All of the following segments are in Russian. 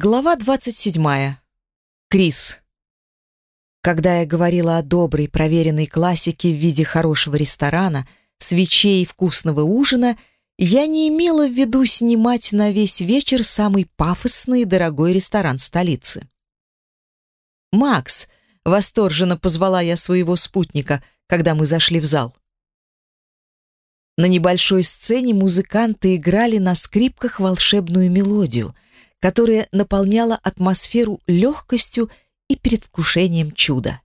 Глава 27. Крис. Когда я говорила о доброй, проверенной классике в виде хорошего ресторана, свечей и вкусного ужина, я не имела в виду снимать на весь вечер самый пафосный и дорогой ресторан столицы. «Макс!» — восторженно позвала я своего спутника, когда мы зашли в зал. На небольшой сцене музыканты играли на скрипках волшебную мелодию — которая наполняла атмосферу легкостью и предвкушением чуда.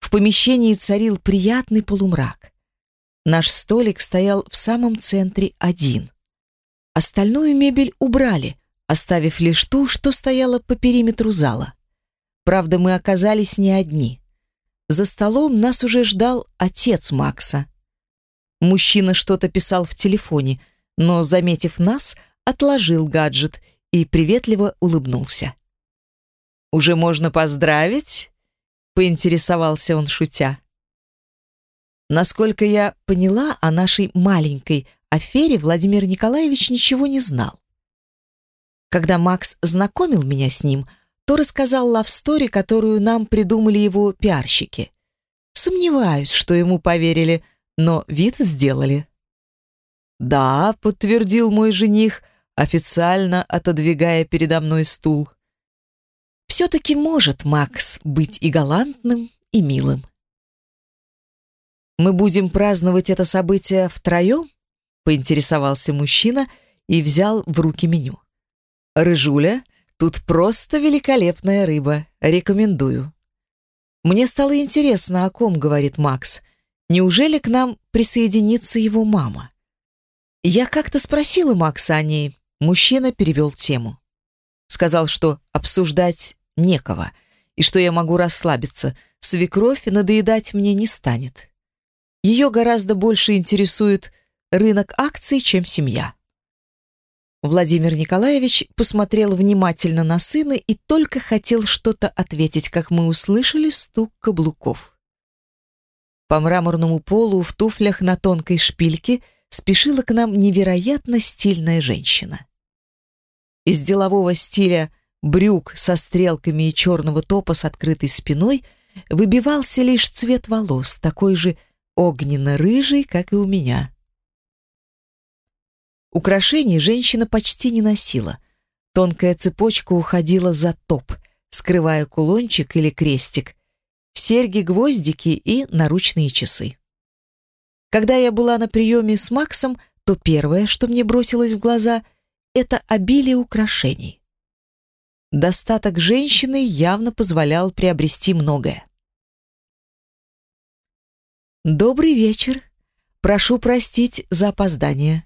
В помещении царил приятный полумрак. Наш столик стоял в самом центре один. Остальную мебель убрали, оставив лишь ту, что стояла по периметру зала. Правда, мы оказались не одни. За столом нас уже ждал отец Макса. Мужчина что-то писал в телефоне, но, заметив нас, отложил гаджет и приветливо улыбнулся. «Уже можно поздравить?» — поинтересовался он, шутя. Насколько я поняла, о нашей маленькой афере Владимир Николаевич ничего не знал. Когда Макс знакомил меня с ним, то рассказал лавстори, которую нам придумали его пиарщики. Сомневаюсь, что ему поверили, но вид сделали. «Да», — подтвердил мой жених, — официально отодвигая передо мной стул. Все-таки может Макс быть и галантным, и милым. «Мы будем праздновать это событие втроем?» — поинтересовался мужчина и взял в руки меню. «Рыжуля, тут просто великолепная рыба. Рекомендую». Мне стало интересно, о ком говорит Макс. Неужели к нам присоединится его мама? Я как-то спросила Макса о ней, Мужчина перевел тему. Сказал, что обсуждать некого, и что я могу расслабиться. Свекровь надоедать мне не станет. Ее гораздо больше интересует рынок акций, чем семья. Владимир Николаевич посмотрел внимательно на сына и только хотел что-то ответить, как мы услышали стук каблуков. По мраморному полу в туфлях на тонкой шпильке спешила к нам невероятно стильная женщина. Из делового стиля брюк со стрелками и черного топа с открытой спиной выбивался лишь цвет волос, такой же огненно-рыжий, как и у меня. Украшений женщина почти не носила. Тонкая цепочка уходила за топ, скрывая кулончик или крестик, серьги-гвоздики и наручные часы. Когда я была на приеме с Максом, то первое, что мне бросилось в глаза — это обилие украшений. Достаток женщины явно позволял приобрести многое. «Добрый вечер. Прошу простить за опоздание».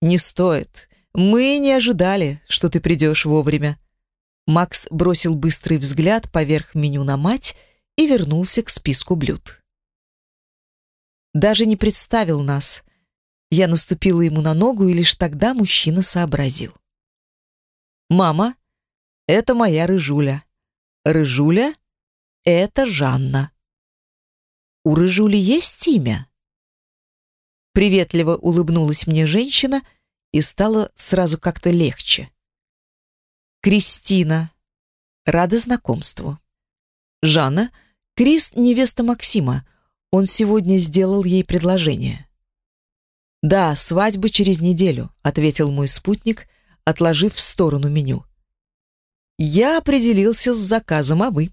«Не стоит. Мы не ожидали, что ты придешь вовремя». Макс бросил быстрый взгляд поверх меню на мать и вернулся к списку блюд. Даже не представил нас, я наступила ему на ногу, и лишь тогда мужчина сообразил. «Мама, это моя Рыжуля. Рыжуля — это Жанна». «У Рыжули есть имя?» Приветливо улыбнулась мне женщина, и стало сразу как-то легче. «Кристина. Рада знакомству. Жанна, Крис — невеста Максима. Он сегодня сделал ей предложение». «Да, свадьба через неделю», — ответил мой спутник, отложив в сторону меню. «Я определился с заказом, а вы?»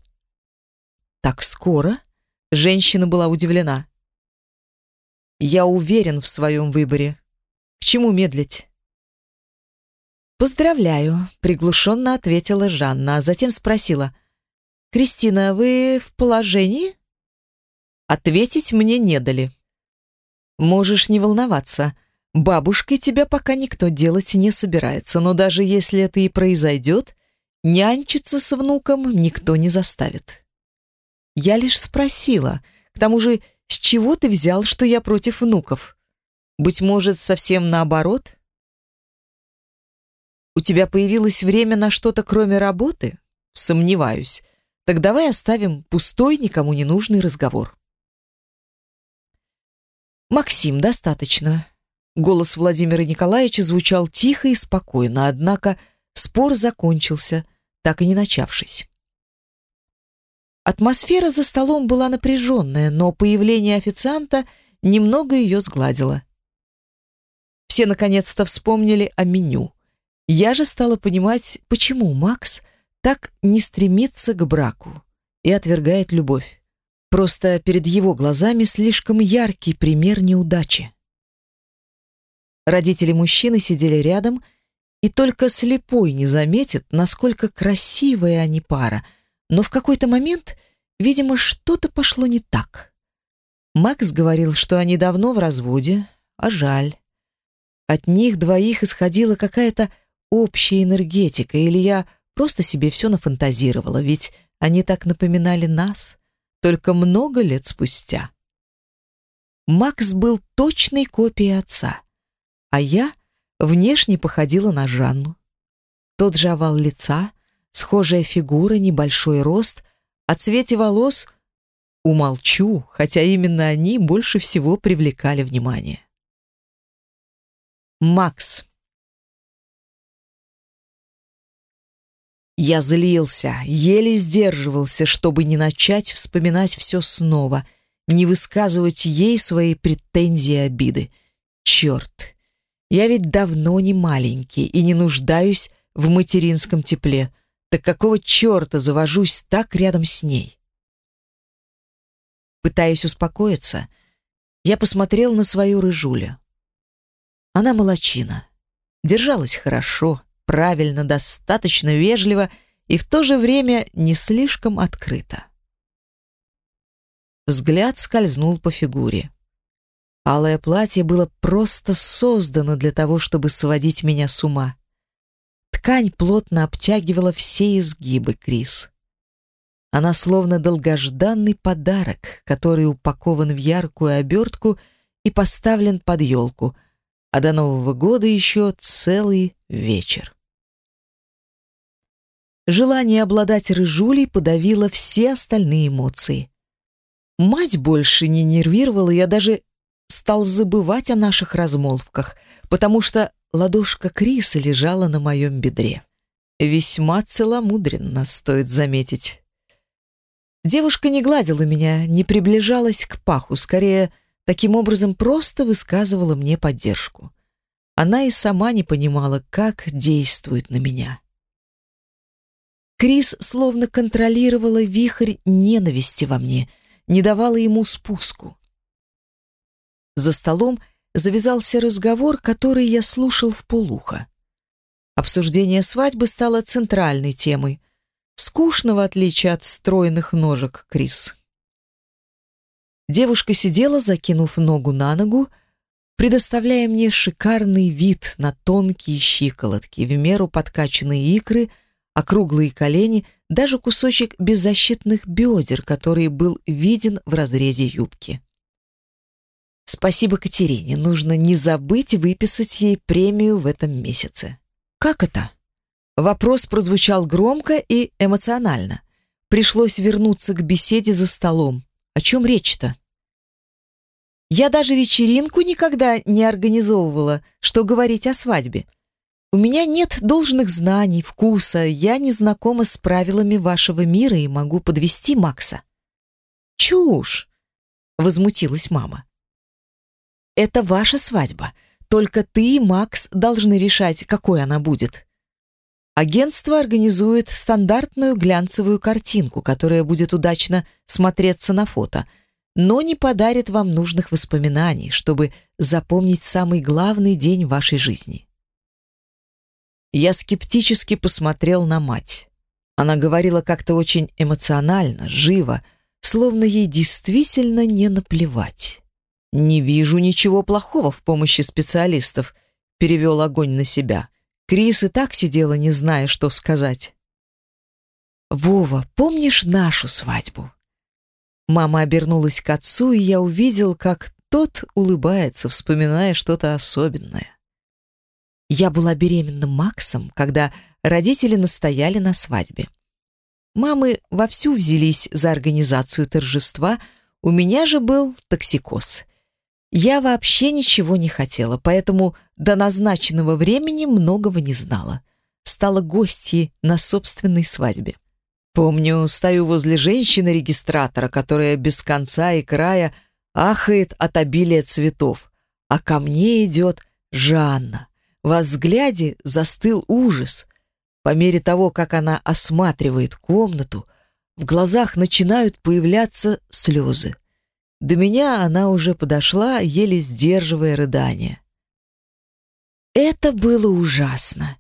«Так скоро?» — женщина была удивлена. «Я уверен в своем выборе. К чему медлить?» «Поздравляю», — приглушенно ответила Жанна, а затем спросила. «Кристина, вы в положении?» Ответить мне не дали. Можешь не волноваться. Бабушкой тебя пока никто делать не собирается, но даже если это и произойдет, нянчиться с внуком никто не заставит. Я лишь спросила, к тому же, с чего ты взял, что я против внуков? Быть может, совсем наоборот? У тебя появилось время на что-то кроме работы? Сомневаюсь. Так давай оставим пустой, никому не нужный разговор. «Максим, достаточно». Голос Владимира Николаевича звучал тихо и спокойно, однако с пор закончился, так и не начавшись. Атмосфера за столом была напряженная, но появление официанта немного ее сгладило. Все наконец-то вспомнили о меню. Я же стала понимать, почему Макс так не стремится к браку и отвергает любовь. Просто перед его глазами слишком яркий пример неудачи. Родители мужчины сидели рядом, и только слепой не заметит, насколько красивая они пара, но в какой-то момент, видимо, что-то пошло не так. Макс говорил, что они давно в разводе, а жаль. От них двоих исходила какая-то общая энергетика, или я просто себе все нафантазировала, ведь они так напоминали нас, только много лет спустя. Макс был точной копией отца, а я внешне походила на Жанну. Тот же овал лица, схожая фигура, небольшой рост, о цвете волос умолчу, хотя именно они больше всего привлекали внимание. Макс. Я злился, еле сдерживался, чтобы не начать вспоминать все снова, не высказывать ей свои претензии и обиды. Черт, я ведь давно не маленький и не нуждаюсь в материнском тепле. Так какого черта завожусь так рядом с ней? Пытаясь успокоиться, я посмотрел на свою рыжулю. Она молочина. Держалась хорошо, правильно, достаточно вежливо и в то же время не слишком открыто. Взгляд скользнул по фигуре. Алое платье было просто создано для того, чтобы сводить меня с ума. Ткань плотно обтягивала все изгибы Крис. Она словно долгожданный подарок, который упакован в яркую обертку и поставлен под елку — а до Нового года еще целый вечер. Желание обладать рыжулей подавило все остальные эмоции. Мать больше не нервировала, я даже стал забывать о наших размолвках, потому что ладошка Криса лежала на моем бедре. Весьма целомудренно, стоит заметить. Девушка не гладила меня, не приближалась к паху, скорее Таким образом, просто высказывала мне поддержку. Она и сама не понимала, как действует на меня. Крис словно контролировала вихрь ненависти во мне, не давала ему спуску. За столом завязался разговор, который я слушал в полухо. Обсуждение свадьбы стало центральной темой. Скучно, в отличие от стройных ножек Крис. Девушка сидела, закинув ногу на ногу, предоставляя мне шикарный вид на тонкие щиколотки, в меру подкачанные икры, округлые колени, даже кусочек беззащитных бедер, который был виден в разрезе юбки. Спасибо Катерине, нужно не забыть выписать ей премию в этом месяце. Как это? Вопрос прозвучал громко и эмоционально. Пришлось вернуться к беседе за столом. О чем речь-то? Я даже вечеринку никогда не организовывала, что говорить о свадьбе. У меня нет должных знаний, вкуса, я не знакома с правилами вашего мира и могу подвести Макса. Чушь, возмутилась мама. Это ваша свадьба. Только ты и Макс должны решать, какой она будет. Агентство организует стандартную глянцевую картинку, которая будет удачно смотреться на фото, но не подарит вам нужных воспоминаний, чтобы запомнить самый главный день вашей жизни. Я скептически посмотрел на мать. Она говорила как-то очень эмоционально, живо, словно ей действительно не наплевать. «Не вижу ничего плохого в помощи специалистов», — перевел огонь на себя. Крис и так сидела, не зная, что сказать. «Вова, помнишь нашу свадьбу?» Мама обернулась к отцу, и я увидел, как тот улыбается, вспоминая что-то особенное. Я была беременна Максом, когда родители настояли на свадьбе. Мамы вовсю взялись за организацию торжества, у меня же был токсикоз. Я вообще ничего не хотела, поэтому до назначенного времени многого не знала. стала гостьей на собственной свадьбе. Помню, стою возле женщины-регистратора, которая без конца и края ахает от обилия цветов, а ко мне идет Жанна. Во взгляде застыл ужас. По мере того, как она осматривает комнату, в глазах начинают появляться слезы. До меня она уже подошла, еле сдерживая рыдание. Это было ужасно.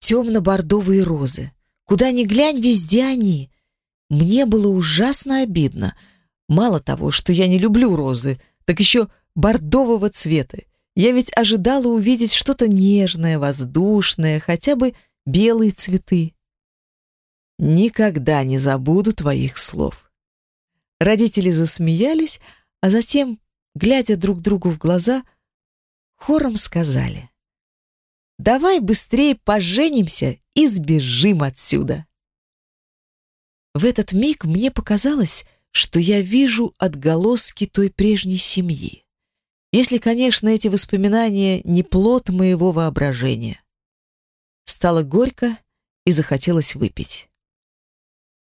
Темно-бордовые розы. Куда ни глянь, везде они. Мне было ужасно обидно. Мало того, что я не люблю розы, так еще бордового цвета. Я ведь ожидала увидеть что-то нежное, воздушное, хотя бы белые цветы. Никогда не забуду твоих слов. Родители засмеялись, а затем, глядя друг другу в глаза, хором сказали: Давай быстрее поженимся и сбежим отсюда. В этот миг мне показалось, что я вижу отголоски той прежней семьи. Если, конечно, эти воспоминания не плод моего воображения. Стало горько и захотелось выпить.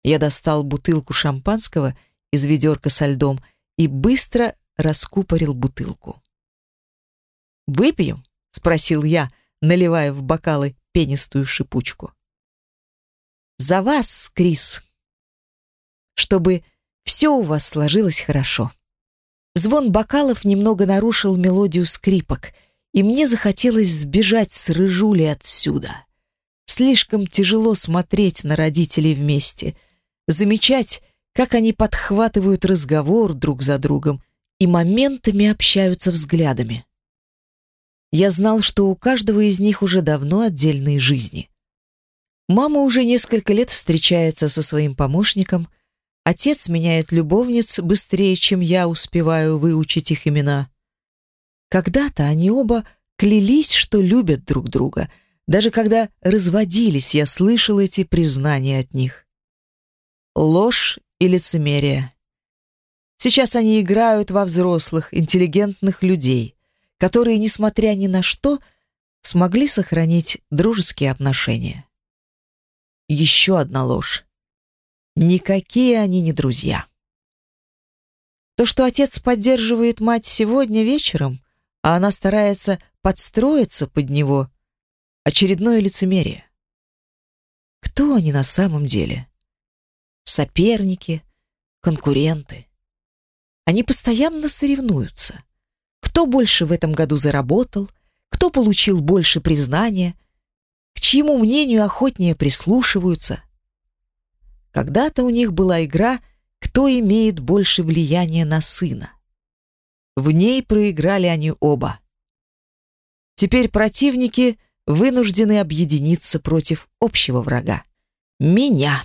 Я достал бутылку шампанского из ведерка со льдом и быстро раскупорил бутылку. «Выпьем?» — спросил я, — наливая в бокалы пенистую шипучку. «За вас, Крис! Чтобы все у вас сложилось хорошо». Звон бокалов немного нарушил мелодию скрипок, и мне захотелось сбежать с рыжули отсюда. Слишком тяжело смотреть на родителей вместе, замечать, как они подхватывают разговор друг за другом и моментами общаются взглядами. Я знал, что у каждого из них уже давно отдельные жизни. Мама уже несколько лет встречается со своим помощником, отец меняет любовниц быстрее, чем я успеваю выучить их имена. Когда-то они оба клялись, что любят друг друга. Даже когда разводились, я слышал эти признания от них. Ложь и лицемерие. Сейчас они играют во взрослых, интеллигентных людей которые, несмотря ни на что, смогли сохранить дружеские отношения. Еще одна ложь. Никакие они не друзья. То, что отец поддерживает мать сегодня вечером, а она старается подстроиться под него, очередное лицемерие. Кто они на самом деле? Соперники, конкуренты. Они постоянно соревнуются. Кто больше в этом году заработал, кто получил больше признания, к чьему мнению охотнее прислушиваются. Когда-то у них была игра «Кто имеет больше влияния на сына?». В ней проиграли они оба. Теперь противники вынуждены объединиться против общего врага — меня.